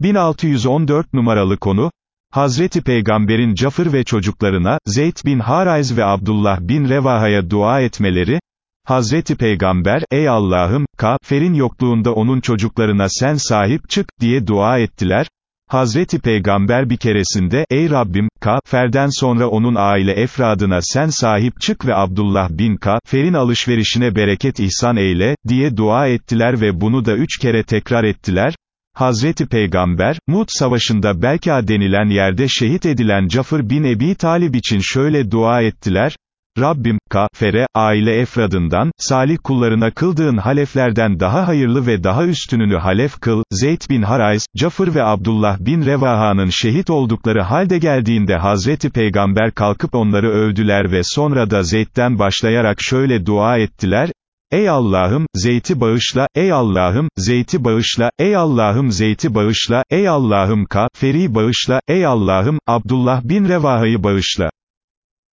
1614 numaralı konu, Hazreti Peygamberin Cafır ve çocuklarına, Zeyd bin Harayz ve Abdullah bin Revaha'ya dua etmeleri, Hazreti Peygamber, ey Allah'ım, Ka'fer'in yokluğunda onun çocuklarına sen sahip çık, diye dua ettiler, Hazreti Peygamber bir keresinde, ey Rabbim, Ka'fer'den sonra onun aile efradına sen sahip çık ve Abdullah bin Ka'fer'in alışverişine bereket ihsan eyle, diye dua ettiler ve bunu da üç kere tekrar ettiler, Hazreti Peygamber, Mut Savaşı'nda Belka denilen yerde şehit edilen Cafır bin Ebi Talib için şöyle dua ettiler, Rabbim, Kafere, aile efradından, salih kullarına kıldığın haleflerden daha hayırlı ve daha üstününü halef kıl, Zeyd bin Harays, Cafır ve Abdullah bin Revaha'nın şehit oldukları halde geldiğinde Hazreti Peygamber kalkıp onları övdüler ve sonra da Zeyd'den başlayarak şöyle dua ettiler, Ey Allah'ım, Zeyt'i bağışla, ey Allah'ım, Zeyt'i bağışla, ey Allah'ım Zeyt'i bağışla, ey Allah'ım Ka, Feri bağışla, ey Allah'ım, Abdullah bin Revaha'yı bağışla.